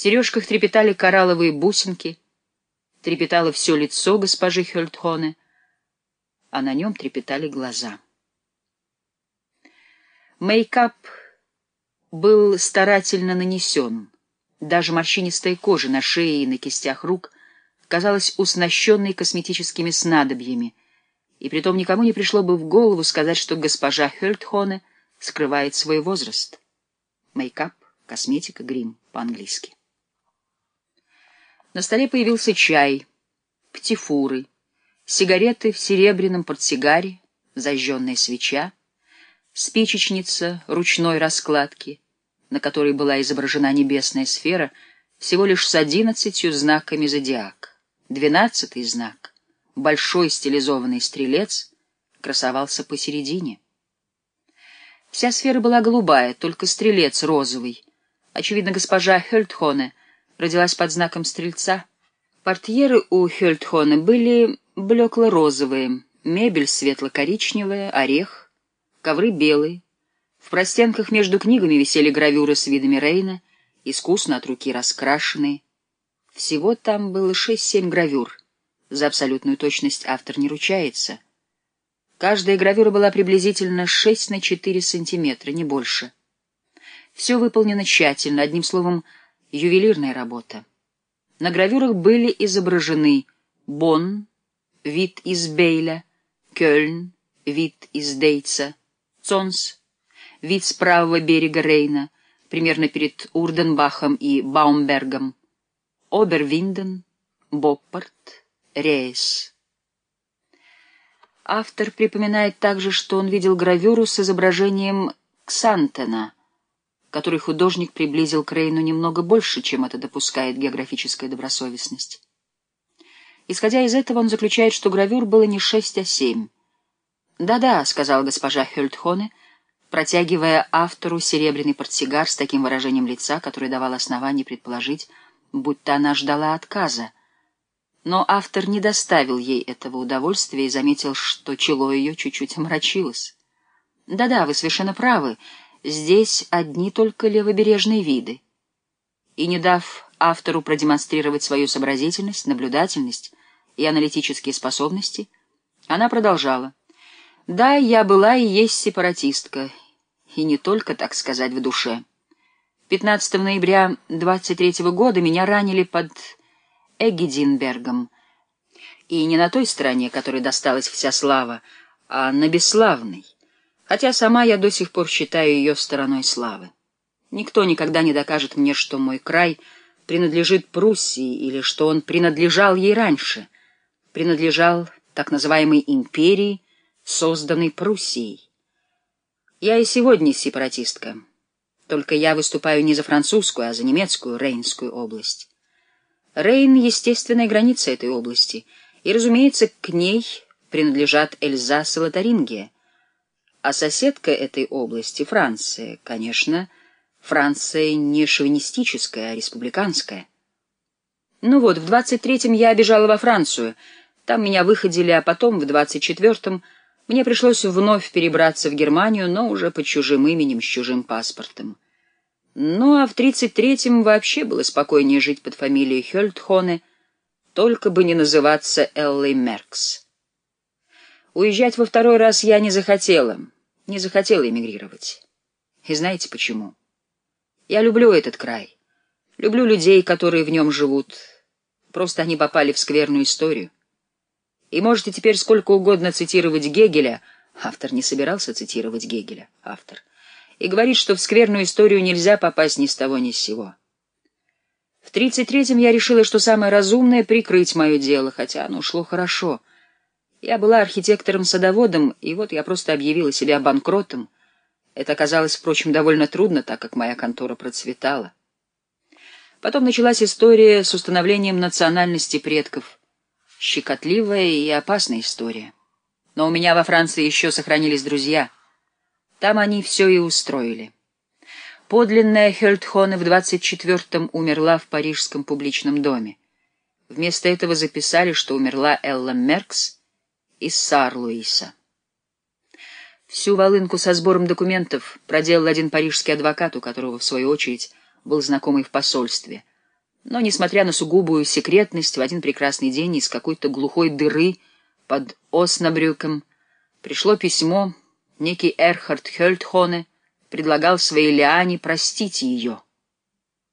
сережках трепетали коралловые бусинки, трепетало все лицо госпожи Хельтхоне, а на нем трепетали глаза. Мейкап был старательно нанесен. Даже морщинистая кожа на шее и на кистях рук казалась уснащенной косметическими снадобьями, и притом никому не пришло бы в голову сказать, что госпожа Хельтхоне скрывает свой возраст. Мейкап, косметика, грим по-английски. На столе появился чай, птифуры, сигареты в серебряном портсигаре, зажженная свеча, спичечница ручной раскладки, на которой была изображена небесная сфера, всего лишь с одиннадцатью знаками зодиак. Двенадцатый знак, большой стилизованный стрелец, красовался посередине. Вся сфера была голубая, только стрелец розовый. Очевидно, госпожа Хельтхоне родилась под знаком стрельца. Портьеры у Хельтхоне были блекло-розовые, мебель светло-коричневая, орех, ковры белые. В простенках между книгами висели гравюры с видами Рейна, искусно от руки раскрашенные. Всего там было шесть-семь гравюр. За абсолютную точность автор не ручается. Каждая гравюра была приблизительно шесть на четыре сантиметра, не больше. Все выполнено тщательно, одним словом, ювелирная работа. На гравюрах были изображены Бонн, вид из Бейля, Кёльн, вид из Дейца, Цонс, вид с правого берега Рейна, примерно перед Урденбахом и Баумбергом, Обервинден, Боппорт, Рейс. Автор припоминает также, что он видел гравюру с изображением Ксантена — который художник приблизил к Рейну немного больше, чем это допускает географическая добросовестность. Исходя из этого, он заключает, что гравюр было не шесть, а семь. «Да-да», — сказала госпожа Хельтхоне, протягивая автору серебряный портсигар с таким выражением лица, которое давало основание предположить, будто она ждала отказа. Но автор не доставил ей этого удовольствия и заметил, что чело ее чуть-чуть омрачилось. «Да-да, вы совершенно правы», здесь одни только левобережные виды. И не дав автору продемонстрировать свою сообразительность, наблюдательность и аналитические способности, она продолжала. «Да, я была и есть сепаратистка, и не только, так сказать, в душе. 15 ноября 23 -го года меня ранили под Эгединбергом, и не на той стороне, которой досталась вся слава, а на бесславной» хотя сама я до сих пор считаю ее стороной славы. Никто никогда не докажет мне, что мой край принадлежит Пруссии или что он принадлежал ей раньше, принадлежал так называемой империи, созданной Пруссией. Я и сегодня сепаратистка, только я выступаю не за французскую, а за немецкую Рейнскую область. Рейн — естественная граница этой области, и, разумеется, к ней принадлежат Эльзас и Лотарингия — а соседка этой области — Франция. Конечно, Франция не шовинистическая, а республиканская. Ну вот, в 23-м я бежала во Францию. Там меня выходили, а потом, в 24-м, мне пришлось вновь перебраться в Германию, но уже под чужим именем, с чужим паспортом. Ну а в 33-м вообще было спокойнее жить под фамилией Хёльтхоне, только бы не называться Эллой Меркс. Уезжать во второй раз я не захотела, не захотела эмигрировать. И знаете почему? Я люблю этот край, люблю людей, которые в нем живут. Просто они попали в скверную историю. И можете теперь сколько угодно цитировать Гегеля, автор не собирался цитировать Гегеля, автор, и говорить, что в скверную историю нельзя попасть ни с того ни с сего. В тридцать третьем я решила, что самое разумное — прикрыть мое дело, хотя оно шло хорошо — я была архитектором-садоводом, и вот я просто объявила себя банкротом. Это оказалось, впрочем, довольно трудно, так как моя контора процветала. Потом началась история с установлением национальности предков. Щекотливая и опасная история. Но у меня во Франции еще сохранились друзья. Там они все и устроили. Подлинная Хельтхоне в 24-м умерла в парижском публичном доме. Вместо этого записали, что умерла Элла Меркс — из Сар-Луиса. Всю волынку со сбором документов проделал один парижский адвокат, у которого, в свою очередь, был знакомый в посольстве. Но, несмотря на сугубую секретность, в один прекрасный день из какой-то глухой дыры под Оснабрюком пришло письмо, некий Эрхард Хёльтхоне предлагал своей Лиане простить ее —